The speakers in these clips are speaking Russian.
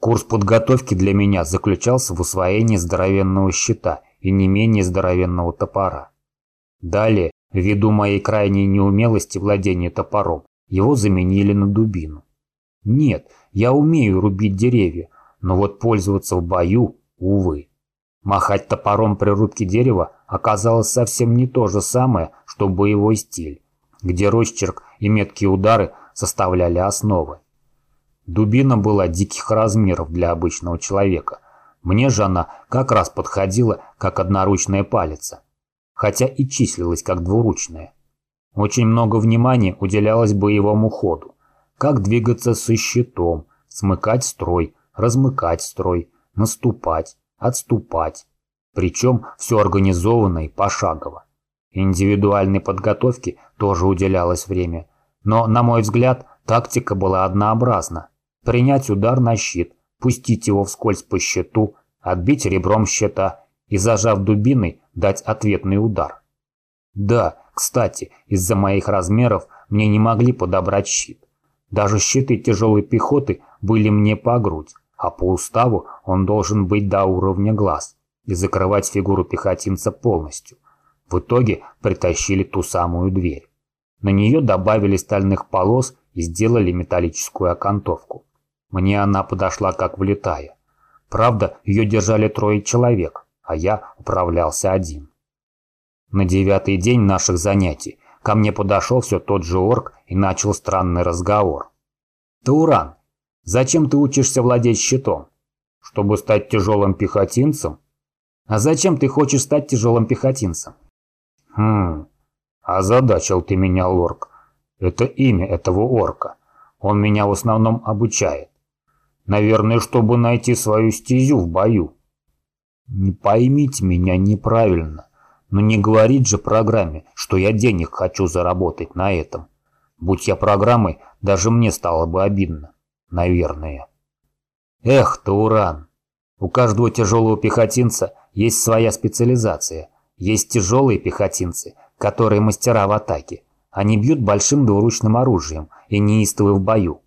Курс подготовки для меня заключался в усвоении здоровенного щита и не менее здоровенного топора. Далее, ввиду моей крайней неумелости владения топором, его заменили на дубину. Нет, я умею рубить деревья, но вот пользоваться в бою, увы. Махать топором при рубке дерева оказалось совсем не то же самое, что боевой стиль, где росчерк и меткие удары составляли основы. Дубина была диких размеров для обычного человека. Мне же она как раз подходила, как одноручная палица, хотя и числилась как двуручная. Очень много внимания уделялось боевому ходу. Как двигаться со щитом, смыкать строй, размыкать строй, наступать, отступать. Причем все организованно и пошагово. Индивидуальной подготовке тоже уделялось время. Но, на мой взгляд, тактика была однообразна. Принять удар на щит, пустить его вскользь по щиту, отбить ребром щита и, зажав дубиной, дать ответный удар. Да, кстати, из-за моих размеров мне не могли подобрать щит. Даже щиты тяжелой пехоты были мне по грудь, а по уставу он должен быть до уровня глаз и закрывать фигуру пехотинца полностью. В итоге притащили ту самую дверь. На нее добавили стальных полос и сделали металлическую окантовку. Мне она подошла как влетая. Правда, ее держали трое человек, а я управлялся один. На девятый день наших занятий ко мне подошел все тот же орк и начал странный разговор. «Тауран, зачем ты учишься владеть щитом? Чтобы стать тяжелым пехотинцем? А зачем ты хочешь стать тяжелым пехотинцем?» «Хм, озадачил ты меня, лорк. Это имя этого орка. Он меня в основном обучает. Наверное, чтобы найти свою стезю в бою. Не поймите меня неправильно. Но не говорить же программе, что я денег хочу заработать на этом. Будь я программой, даже мне стало бы обидно. Наверное. Эх, Тауран. У каждого тяжелого пехотинца есть своя специализация. Есть тяжелые пехотинцы, которые мастера в атаке. Они бьют большим двуручным оружием и неистовы в бою.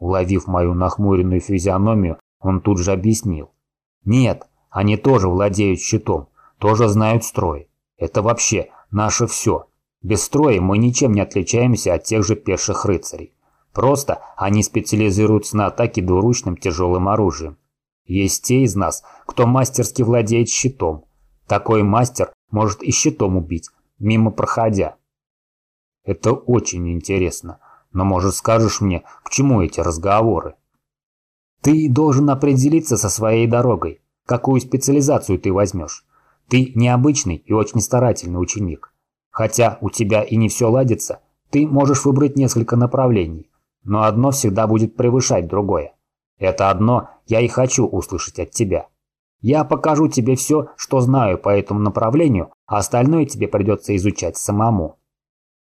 Уловив мою нахмуренную физиономию, он тут же объяснил. Нет, они тоже владеют щитом, тоже знают строй. Это вообще наше все. Без строя мы ничем не отличаемся от тех же пеших рыцарей. Просто они специализируются на атаке двуручным тяжелым оружием. Есть те из нас, кто мастерски владеет щитом. Такой мастер может и щитом убить, мимо проходя. Это очень интересно. Но, может, скажешь мне, к чему эти разговоры? Ты должен определиться со своей дорогой. Какую специализацию ты возьмешь? Ты необычный и очень старательный ученик. Хотя у тебя и не все ладится, ты можешь выбрать несколько направлений, но одно всегда будет превышать другое. Это одно я и хочу услышать от тебя. Я покажу тебе все, что знаю по этому направлению, а остальное тебе придется изучать самому.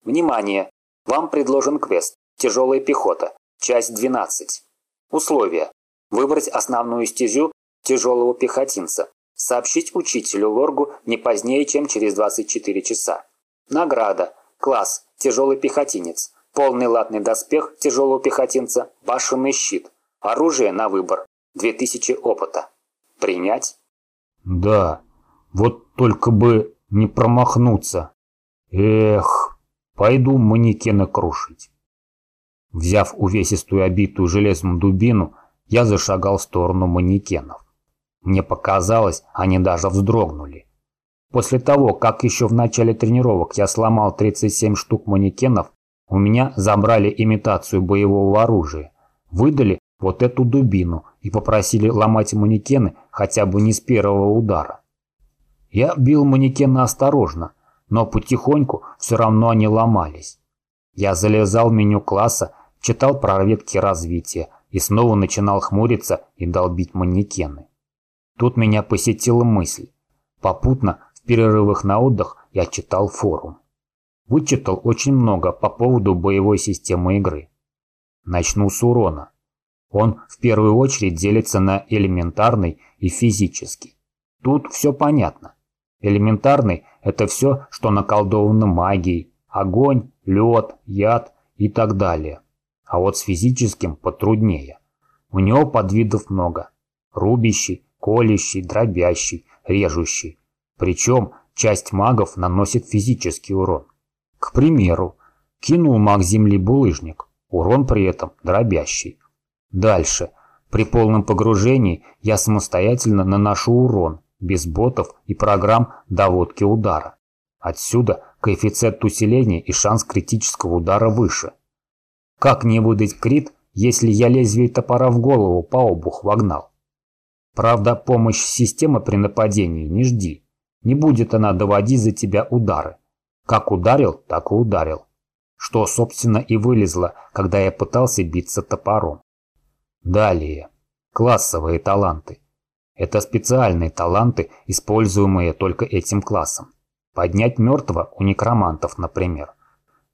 Внимание! Вам предложен квест «Тяжелая пехота», часть 12. Условия. Выбрать основную стезю тяжелого пехотинца. Сообщить учителю Лоргу не позднее, чем через 24 часа. Награда. Класс. Тяжелый пехотинец. Полный латный доспех тяжелого пехотинца. Башенный щит. Оружие на выбор. 2000 опыта. Принять? Да. Вот только бы не промахнуться. Эх, пойду манекена крушить. Взяв увесистую обитую железом дубину, я зашагал в сторону манекенов. Мне показалось, они даже вздрогнули. После того, как еще в начале тренировок я сломал 37 штук манекенов, у меня забрали имитацию боевого оружия, выдали вот эту дубину и попросили ломать манекены хотя бы не с первого удара. Я бил манекены осторожно, но потихоньку все равно они ломались. Я залезал в меню класса, читал про ветки развития и снова начинал хмуриться и долбить манекены. Тут меня посетила мысль. Попутно, в перерывах на отдых, я читал форум. Вычитал очень много по поводу боевой системы игры. Начну с урона. Он в первую очередь делится на элементарный и физический. Тут все понятно. Элементарный – это все, что наколдовано магией. Огонь, лед, яд и так далее. А вот с физическим потруднее. У него подвидов много. Рубящий, колющий, дробящий, режущий. Причем часть магов наносит физический урон. К примеру, кинул маг земли булыжник, урон при этом дробящий. Дальше, при полном погружении я самостоятельно наношу урон, без ботов и программ доводки удара. Отсюда коэффициент усиления и шанс критического удара выше. Как не выдать крит, если я лезвие топора в голову по обух вогнал? Правда, помощь системы при нападении не жди. Не будет она доводить за тебя удары. Как ударил, так и ударил. Что, собственно, и вылезло, когда я пытался биться топором. Далее. Классовые таланты. Это специальные таланты, используемые только этим классом. Поднять мертвого у некромантов, например.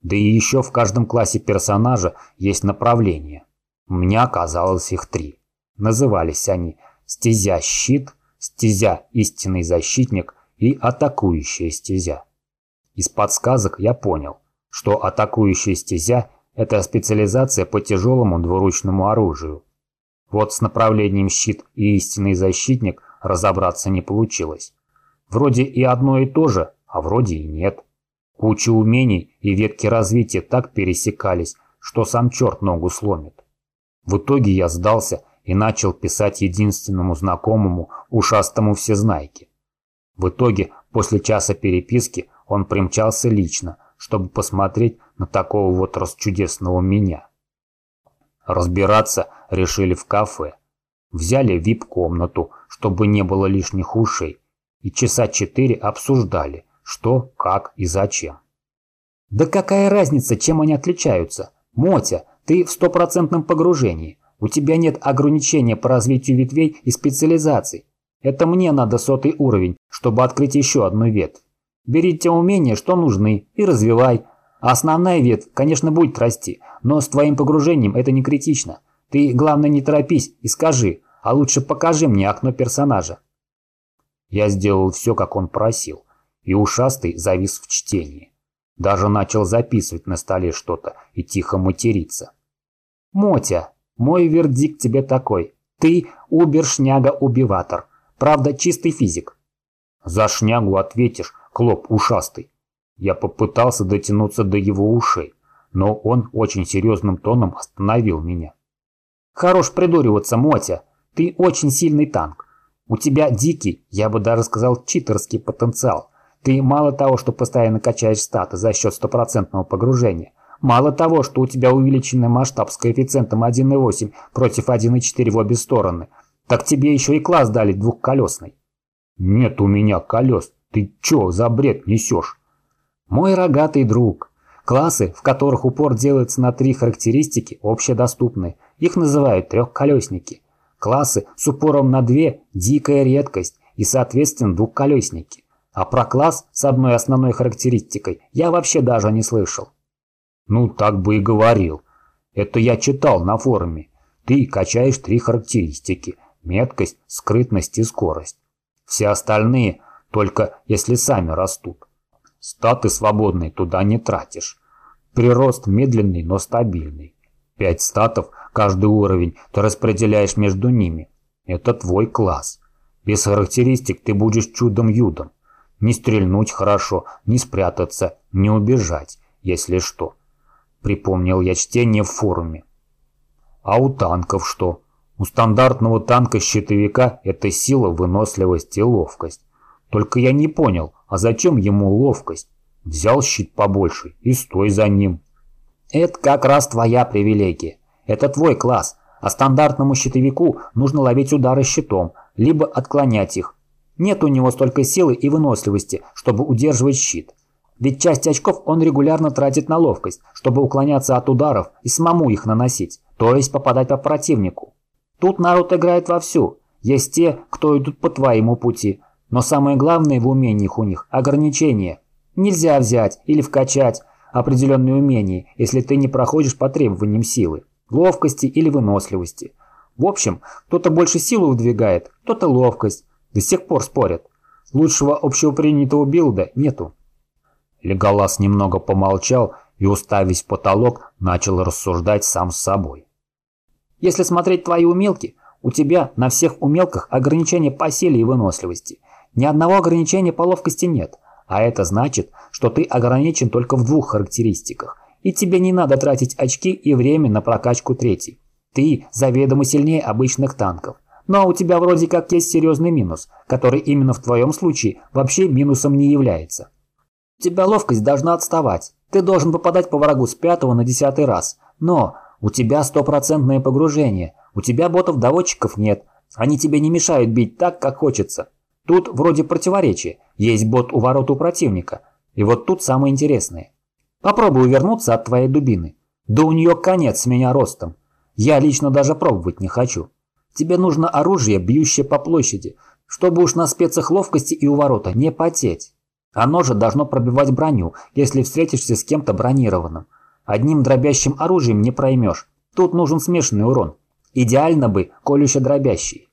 Да и еще в каждом классе персонажа есть направления. У меня оказалось их три. Назывались они «Стезя щит», «Стезя истинный защитник» и «Атакующая стезя». Из подсказок я понял, что атакующая стезя – это специализация по тяжелому двуручному оружию. Вот с направлением щит и истинный защитник разобраться не получилось. Вроде и одно и то же, а вроде и нет. Куча умений и ветки развития так пересекались, что сам черт ногу сломит. В итоге я сдался и начал писать единственному знакомому ушастому всезнайке. В итоге, после часа переписки, он примчался лично, чтобы посмотреть на такого вот расчудесного меня. Разбираться решили в кафе. Взяли вип-комнату, чтобы не было лишних ушей, и часа четыре обсуждали, что, как и зачем. Да какая разница, чем они отличаются? Мотя, ты в стопроцентном погружении. У тебя нет ограничения по развитию ветвей и специализаций. Это мне надо сотый уровень, чтобы открыть еще одну ветвь. Бери те умения, что нужны, и развивай. Основная ветвь, конечно, будет расти, но с твоим погружением это не критично. Ты, главное, не торопись и скажи, а лучше покажи мне окно персонажа. Я сделал все, как он просил и ушастый завис в чтении. Даже начал записывать на столе что-то и тихо материться. «Мотя, мой вердикт тебе такой. Ты убер-шняга-убиватор. Правда, чистый физик». «За шнягу ответишь, клоп ушастый». Я попытался дотянуться до его ушей, но он очень серьезным тоном остановил меня. «Хорош придуриваться, Мотя. Ты очень сильный танк. У тебя дикий, я бы даже сказал, читерский потенциал. Ты мало того, что постоянно качаешь статы за счет стопроцентного погружения, мало того, что у тебя увеличенный масштаб с коэффициентом 1,8 против 1,4 в обе стороны, так тебе еще и класс дали двухколесный. Нет у меня колес, ты че за бред несешь? Мой рогатый друг. Классы, в которых упор делается на три характеристики, общедоступны. Их называют трехколесники. Классы с упором на две – дикая редкость и, соответственно, двухколесники. А про класс с одной основной характеристикой я вообще даже не слышал. Ну, так бы и говорил. Это я читал на форуме. Ты качаешь три характеристики. Меткость, скрытность и скорость. Все остальные только если сами растут. Статы свободные туда не тратишь. Прирост медленный, но стабильный. Пять статов каждый уровень ты распределяешь между ними. Это твой класс. Без характеристик ты будешь чудом-юдом. Не стрельнуть хорошо, не спрятаться, не убежать, если что. Припомнил я чтение в форуме. А у танков что? У стандартного танка-щитовика это сила, выносливость и ловкость. Только я не понял, а зачем ему ловкость? Взял щит побольше и стой за ним. Это как раз твоя привилегия. Это твой класс, а стандартному щитовику нужно ловить удары щитом, либо отклонять их, нет у него столько силы и выносливости, чтобы удерживать щит. Ведь часть очков он регулярно тратит на ловкость, чтобы уклоняться от ударов и самому их наносить, то есть попадать по противнику. Тут народ играет вовсю. Есть те, кто идут по твоему пути. Но самое главное в умениях у них – ограничения. Нельзя взять или вкачать определенные умения, если ты не проходишь по требованиям силы, ловкости или выносливости. В общем, кто-то больше силу выдвигает, кто-то ловкость, до сих пор спорят. Лучшего общепринятого билда нету. Леголас немного помолчал и, уставясь в потолок, начал рассуждать сам с собой. Если смотреть твои умелки, у тебя на всех умелках ограничения по силе и выносливости. Ни одного ограничения по ловкости нет. А это значит, что ты ограничен только в двух характеристиках. И тебе не надо тратить очки и время на прокачку третьей. Ты заведомо сильнее обычных танков. Но у тебя вроде как есть серьезный минус, который именно в твоем случае вообще минусом не является. У тебя ловкость должна отставать. Ты должен попадать по врагу с пятого на десятый раз. Но у тебя стопроцентное погружение. У тебя ботов-доводчиков нет. Они тебе не мешают бить так, как хочется. Тут вроде противоречие. Есть бот у ворот у противника. И вот тут самое интересное. Попробуй увернуться от твоей дубины. Да у нее конец с меня ростом. Я лично даже пробовать не хочу. Тебе нужно оружие, бьющее по площади, чтобы уж на спецах ловкости и у ворота не потеть. Оно же должно пробивать броню, если встретишься с кем-то бронированным. Одним дробящим оружием не проймешь. Тут нужен смешанный урон. Идеально бы колюще-дробящий.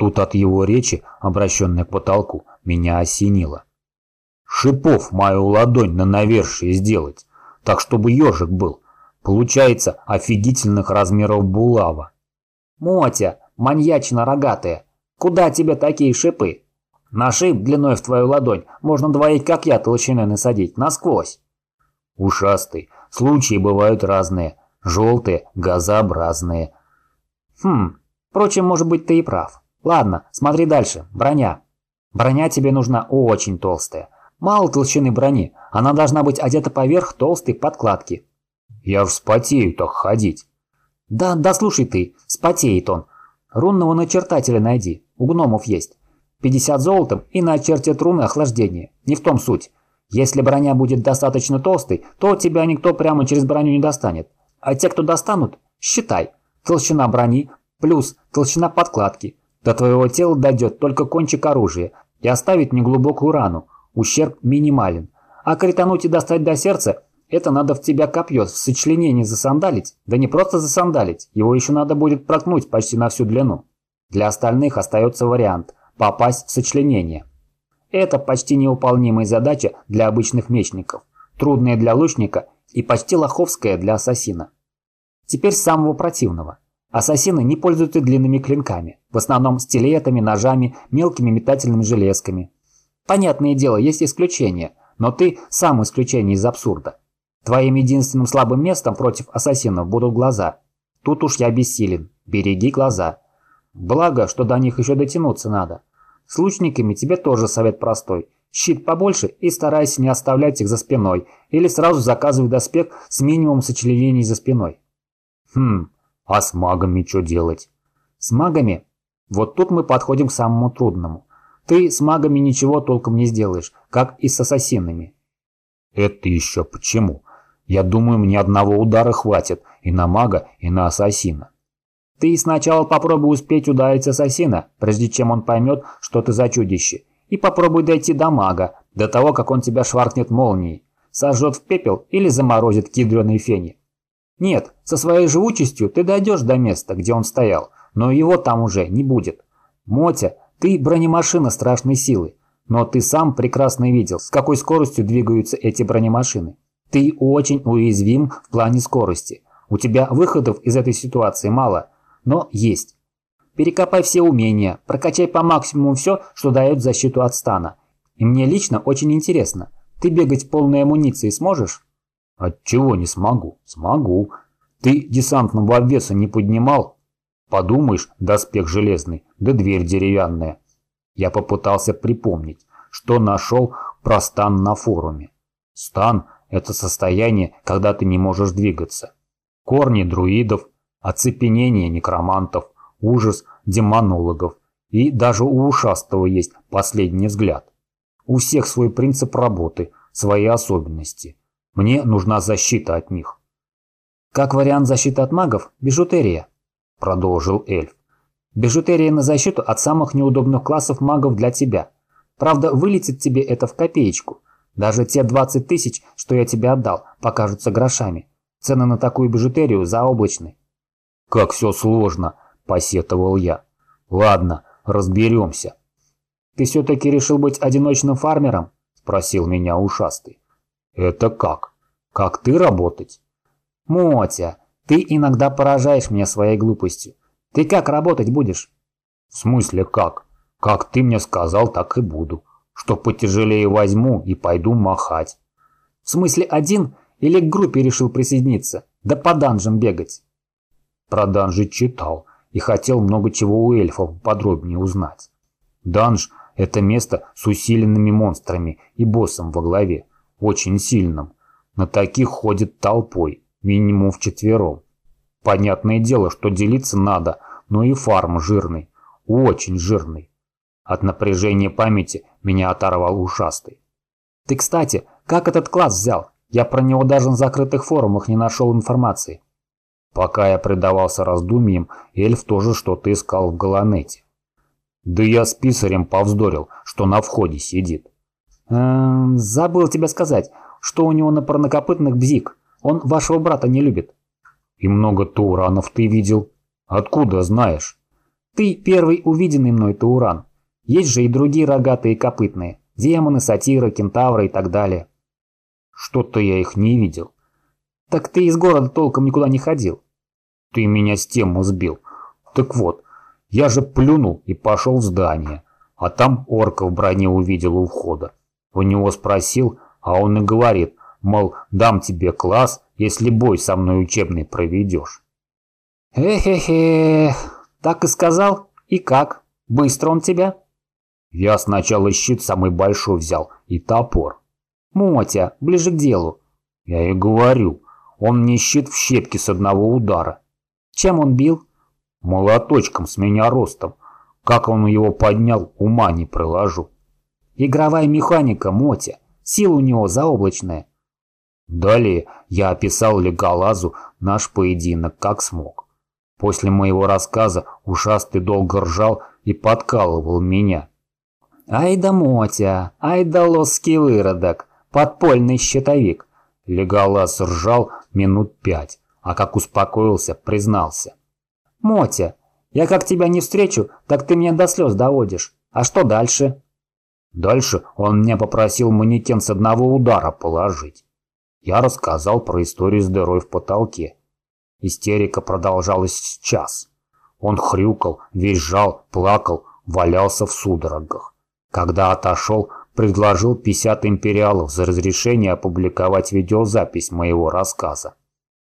Тут от его речи, обращенной к потолку, меня осенило. Шипов мою ладонь на навершие сделать, так чтобы ежик был. Получается офигительных размеров булава. Мотя, маньячина рогатая, куда тебе такие шипы? На шип длиной в твою ладонь можно двоить, как я, толщиной насадить, насквозь. Ушастый, случаи бывают разные, желтые, газообразные. Хм, впрочем, может быть, ты и прав. Ладно, смотри дальше, броня. Броня тебе нужна очень толстая. Мало толщины брони, она должна быть одета поверх толстой подкладки. Я вспотею так ходить. Да, да слушай ты, спотеет он. Рунного начертателя найди, у гномов есть. 50 золотом и начертят руны охлаждения. Не в том суть. Если броня будет достаточно толстой, то тебя никто прямо через броню не достанет. А те, кто достанут, считай. Толщина брони плюс толщина подкладки. До твоего тела дойдет только кончик оружия и оставит неглубокую рану. Ущерб минимален. А критануть и достать до сердца это надо в тебя копье в сочленении засандалить, да не просто засандалить, его еще надо будет проткнуть почти на всю длину. Для остальных остается вариант – попасть в сочленение. Это почти невыполнимая задача для обычных мечников, трудная для лучника и почти лоховская для ассасина. Теперь самого противного. Ассасины не пользуются длинными клинками, в основном стилетами, ножами, мелкими метательными железками. Понятное дело, есть исключения, но ты сам исключение из абсурда. Твоим единственным слабым местом против ассасинов будут глаза. Тут уж я бессилен. Береги глаза. Благо, что до них еще дотянуться надо. С лучниками тебе тоже совет простой. Щит побольше и старайся не оставлять их за спиной, или сразу заказывай доспех с минимумом сочленений за спиной. Хм, а с магами что делать? С магами? Вот тут мы подходим к самому трудному. Ты с магами ничего толком не сделаешь, как и с ассасинами. Это еще почему? Я думаю, мне одного удара хватит и на мага, и на ассасина. Ты сначала попробуй успеть ударить ассасина, прежде чем он поймет, что ты за чудище. И попробуй дойти до мага, до того, как он тебя шваркнет молнией, сожжет в пепел или заморозит кедреной фени. Нет, со своей живучестью ты дойдешь до места, где он стоял, но его там уже не будет. Мотя, ты бронемашина страшной силы, но ты сам прекрасно видел, с какой скоростью двигаются эти бронемашины. Ты очень уязвим в плане скорости. У тебя выходов из этой ситуации мало, но есть. Перекопай все умения, прокачай по максимуму все, что дает защиту от стана. И мне лично очень интересно, ты бегать в полной амуниции сможешь? Отчего не смогу? Смогу. Ты десантного обвеса не поднимал? Подумаешь, доспех железный, да дверь деревянная. Я попытался припомнить, что нашел про стан на форуме. Стан это состояние, когда ты не можешь двигаться. Корни друидов, оцепенение некромантов, ужас демонологов. И даже у ушастого есть последний взгляд. У всех свой принцип работы, свои особенности. Мне нужна защита от них. Как вариант защиты от магов – бижутерия, продолжил эльф. Бижутерия на защиту от самых неудобных классов магов для тебя. Правда, вылетит тебе это в копеечку – даже те 20 тысяч, что я тебе отдал, покажутся грошами. Цены на такую бижутерию заоблачны. Как все сложно, посетовал я. Ладно, разберемся. Ты все-таки решил быть одиночным фармером? Спросил меня ушастый. Это как? Как ты работать? Мотя, Ты иногда поражаешь меня своей глупостью. Ты как работать будешь? В смысле как? Как ты мне сказал, так и буду. Что потяжелее возьму и пойду махать. В смысле один или к группе решил присоединиться? Да по данжам бегать. Про данжи читал и хотел много чего у эльфов подробнее узнать. Данж – это место с усиленными монстрами и боссом во главе, очень сильным. На таких ходит толпой, минимум вчетвером. Понятное дело, что делиться надо, но и фарм жирный, очень жирный. От напряжения памяти меня оторвал ушастый. Ты, кстати, как этот класс взял? Я про него даже на закрытых форумах не нашел информации. Пока я предавался раздумьям, эльф тоже что-то искал в Галанете. Да я с писарем повздорил, что на входе сидит. Эм, забыл тебе сказать, что у него на парнокопытных бзик. Он вашего брата не любит. И много тауранов ты видел. Откуда знаешь? Ты первый увиденный мной тауран. Есть же и другие рогатые копытные. Демоны, сатиры, кентавры и так далее. Что-то я их не видел. Так ты из города толком никуда не ходил. Ты меня с тему сбил. Так вот, я же плюнул и пошел в здание. А там орка в броне увидел у входа. У него спросил, а он и говорит, мол, дам тебе класс, если бой со мной учебный проведешь. Эхе-хе, так и сказал? И как? Быстро он тебя? Я сначала щит самый большой взял и топор. Мотя, ближе к делу. Я и говорю, он мне щит в щепки с одного удара. Чем он бил? Молоточком с меня ростом. Как он его поднял, ума не приложу. Игровая механика, Мотя. Сила у него заоблачная. Далее я описал Леголазу наш поединок как смог. После моего рассказа ушастый долго ржал и подкалывал меня. «Ай да Мотя, ай да лосский выродок, подпольный щитовик!» Леголас ржал минут пять, а как успокоился, признался. «Мотя, я как тебя не встречу, так ты меня до слез доводишь. А что дальше?» Дальше он меня попросил манекен с одного удара положить. Я рассказал про историю с дырой в потолке. Истерика продолжалась час. Он хрюкал, визжал, плакал, валялся в судорогах. Когда отошел, предложил 50 империалов за разрешение опубликовать видеозапись моего рассказа.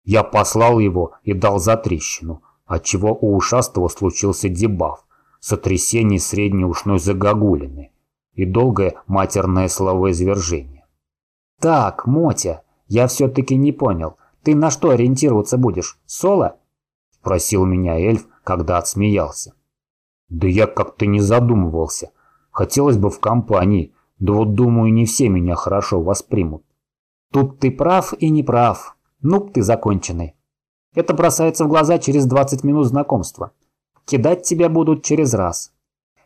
Я послал его и дал затрещину, отчего у ушастого случился дебаф, сотрясение средней ушной загогулины и долгое матерное словоизвержение. «Так, Мотя, я все-таки не понял, ты на что ориентироваться будешь, соло?» – спросил меня эльф, когда отсмеялся. «Да я как-то не задумывался. Хотелось бы в компании, да вот думаю, не все меня хорошо воспримут». «Тут ты прав и не прав. Ну, ты законченный. Это бросается в глаза через 20 минут знакомства. Кидать тебя будут через раз.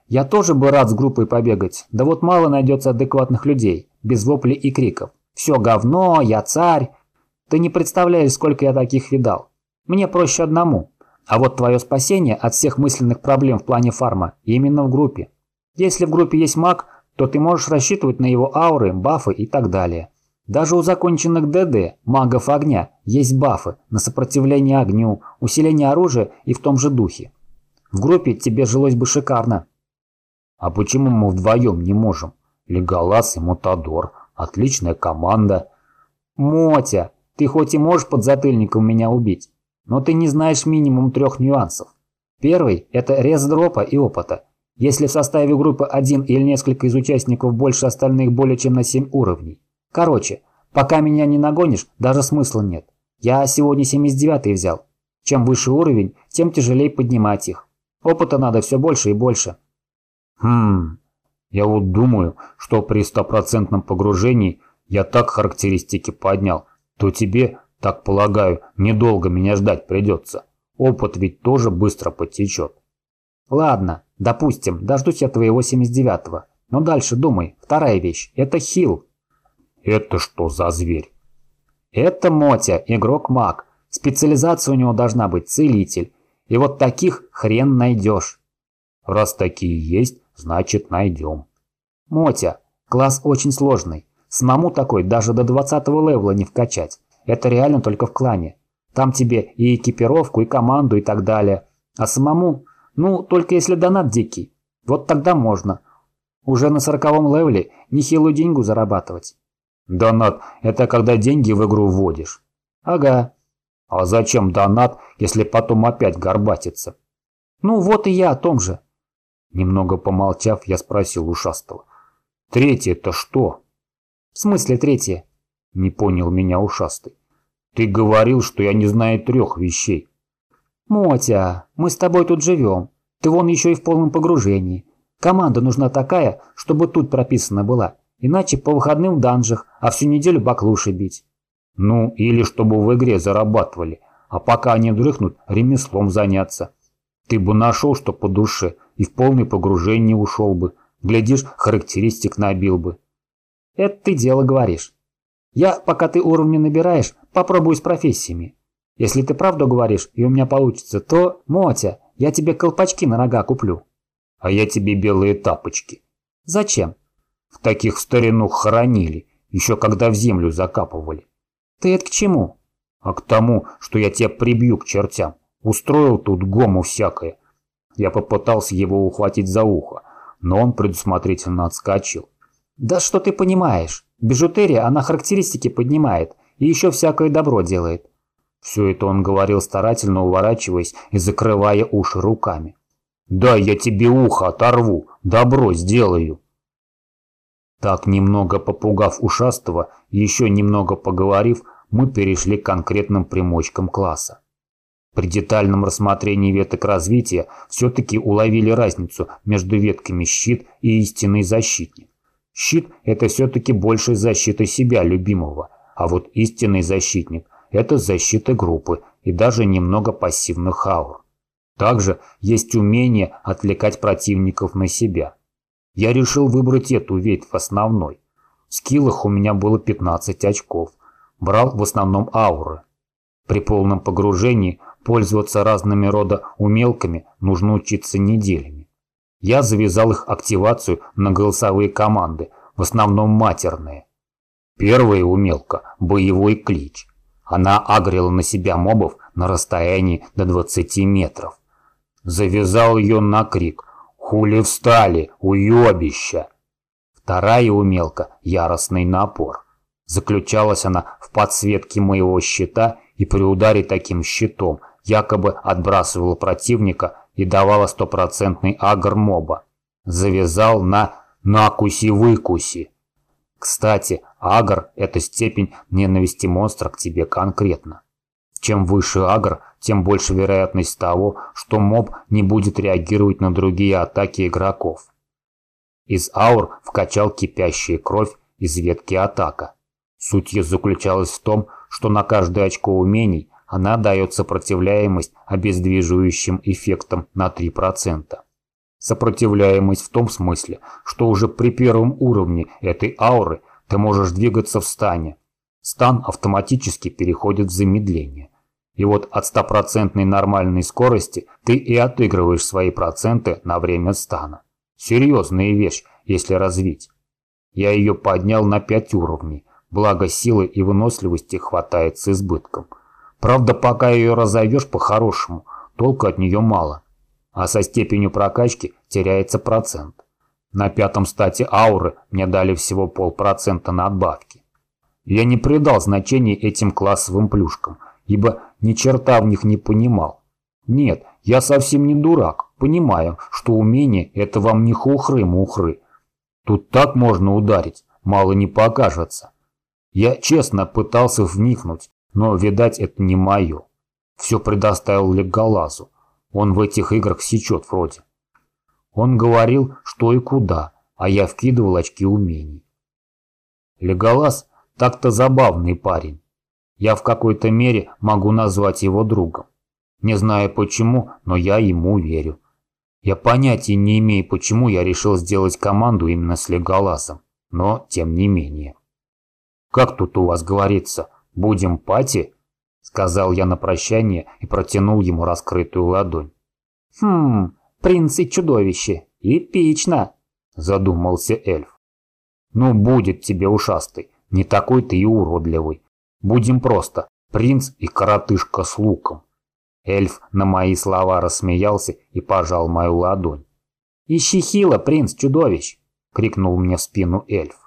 Я тоже бы рад с группой побегать, да вот мало найдется адекватных людей, без воплей и криков. Все говно, я царь. Ты не представляешь, сколько я таких видал. Мне проще одному. А вот твое спасение от всех мысленных проблем в плане фарма именно в группе. Если в группе есть маг, то ты можешь рассчитывать на его ауры, бафы и так далее. Даже у законченных ДД, магов огня, есть бафы на сопротивление огню, усиление оружия и в том же духе. В группе тебе жилось бы шикарно. А почему мы вдвоем не можем? Леголас и Мотодор. Отличная команда. Мотя, ты хоть и можешь под затыльником меня убить, но ты не знаешь минимум трех нюансов. Первый – это рез дропа и опыта. Если в составе группы один или несколько из участников больше остальных более чем на 7 уровней. Короче, пока меня не нагонишь, даже смысла нет. Я сегодня 79 взял. Чем выше уровень, тем тяжелее поднимать их. Опыта надо все больше и больше. Хм, я вот думаю, что при стопроцентном погружении я так характеристики поднял, то тебе, так полагаю, недолго меня ждать придется. Опыт ведь тоже быстро потечет. Ладно, допустим, дождусь я твоего 79-го. Но дальше думай, вторая вещь, это хил. Это что за зверь? Это Мотя, игрок-маг. Специализация у него должна быть целитель. И вот таких хрен найдешь. Раз такие есть, Значит, найдем. Мотя, класс очень сложный. Самому такой даже до 20 левела не вкачать. Это реально только в клане. Там тебе и экипировку, и команду, и так далее. А самому, ну, только если донат дикий. Вот тогда можно. Уже на сороковом левеле нехилую деньгу зарабатывать. Донат – это когда деньги в игру вводишь. Ага. А зачем донат, если потом опять горбатиться? Ну вот и я о том же. Немного помолчав, я спросил ушастого. Третье-то что? В смысле третье? Не понял меня ушастый. Ты говорил, что я не знаю трех вещей. Мотя, мы с тобой тут живем. Ты вон еще и в полном погружении. Команда нужна такая, чтобы тут прописана была. Иначе по выходным в данжах, а всю неделю баклуши бить. Ну, или чтобы в игре зарабатывали, а пока они дрыхнут, ремеслом заняться. Ты бы нашел, что по душе, и в полное погружение ушел бы. Глядишь, характеристик набил бы. Это ты дело говоришь. Я, пока ты уровни набираешь, попробую с профессиями. Если ты правду говоришь, и у меня получится, то, Мотя, я тебе колпачки на нога куплю. А я тебе белые тапочки. Зачем? В таких старину хоронили, еще когда в землю закапывали. Ты это к чему? А к тому, что я тебя прибью к чертям. Устроил тут гому всякое. Я попытался его ухватить за ухо, но он предусмотрительно отскочил. Да что ты понимаешь? Бижутерия, она характеристики поднимает и еще всякое добро делает. Все это он говорил старательно уворачиваясь и закрывая уши руками. «Да, я тебе ухо оторву, добро сделаю!» Так, немного попугав ушастого еще немного поговорив, мы перешли к конкретным примочкам класса. При детальном рассмотрении веток развития все-таки уловили разницу между ветками щит и истинный защитник. Щит – это все-таки больше защита себя, любимого, а вот истинный защитник – это защита группы и даже немного пассивных аур. Также есть умение отвлекать противников на себя. Я решил выбрать эту ветвь основной. В скиллах у меня было 15 очков. Брал в основном ауры. При полном погружении пользоваться разными рода умелками нужно учиться неделями. Я завязал их активацию на голосовые команды, в основном матерные. Первая умелка – боевой клич. Она агрила на себя мобов на расстоянии до 20 метров. Завязал ее на крик «Хули встали, уебища!» Вторая умелка – яростный напор. Заключалась она в подсветке моего щита и при ударе таким щитом якобы отбрасывала противника и давала стопроцентный агр моба. Завязал на «накуси-выкуси». Кстати, агр – это степень ненависти монстра к тебе конкретно. Чем выше агр, тем больше вероятность того, что моб не будет реагировать на другие атаки игроков. Из аур вкачал кипящая кровь из ветки атака. Суть ее заключалась в том, что на каждое очко умений она дает сопротивляемость обездвиживающим эффектам на 3%. Сопротивляемость в том смысле, что уже при первом уровне этой ауры ты можешь двигаться в стане. Стан автоматически переходит в замедление. И вот от стопроцентной нормальной скорости ты и отыгрываешь свои проценты на время стана. Серьезная вещь, если развить. Я ее поднял на 5 уровней, благо силы и выносливости хватает с избытком. Правда, пока ее разовьешь по-хорошему, толку от нее мало. А со степенью прокачки теряется процент. На пятом стате ауры мне дали всего полпроцента надбавки. Я не придал значения этим классовым плюшкам, ибо ни черта в них не понимал. Нет, я совсем не дурак, понимаю, что умение – это вам не хухры-мухры. Тут так можно ударить, мало не покажется. Я честно пытался вникнуть, но, видать, это не мое. Все предоставил Леголазу. Он в этих играх сечет вроде. Он говорил, что и куда, а я вкидывал очки умений. Леголаз так-то забавный парень. Я в какой-то мере могу назвать его другом. Не знаю почему, но я ему верю. Я понятия не имею, почему я решил сделать команду именно с Леголасом, но тем не менее. «Как тут у вас говорится, будем пати?» – сказал я на прощание и протянул ему раскрытую ладонь. «Хм, принц и чудовище, эпично!» – задумался эльф. «Ну, будет тебе ушастый, не такой ты и уродливый. Будем просто принц и коротышка с луком. Эльф на мои слова рассмеялся и пожал мою ладонь. «Ищи Хила, принц чудовищ!» — крикнул мне в спину эльф.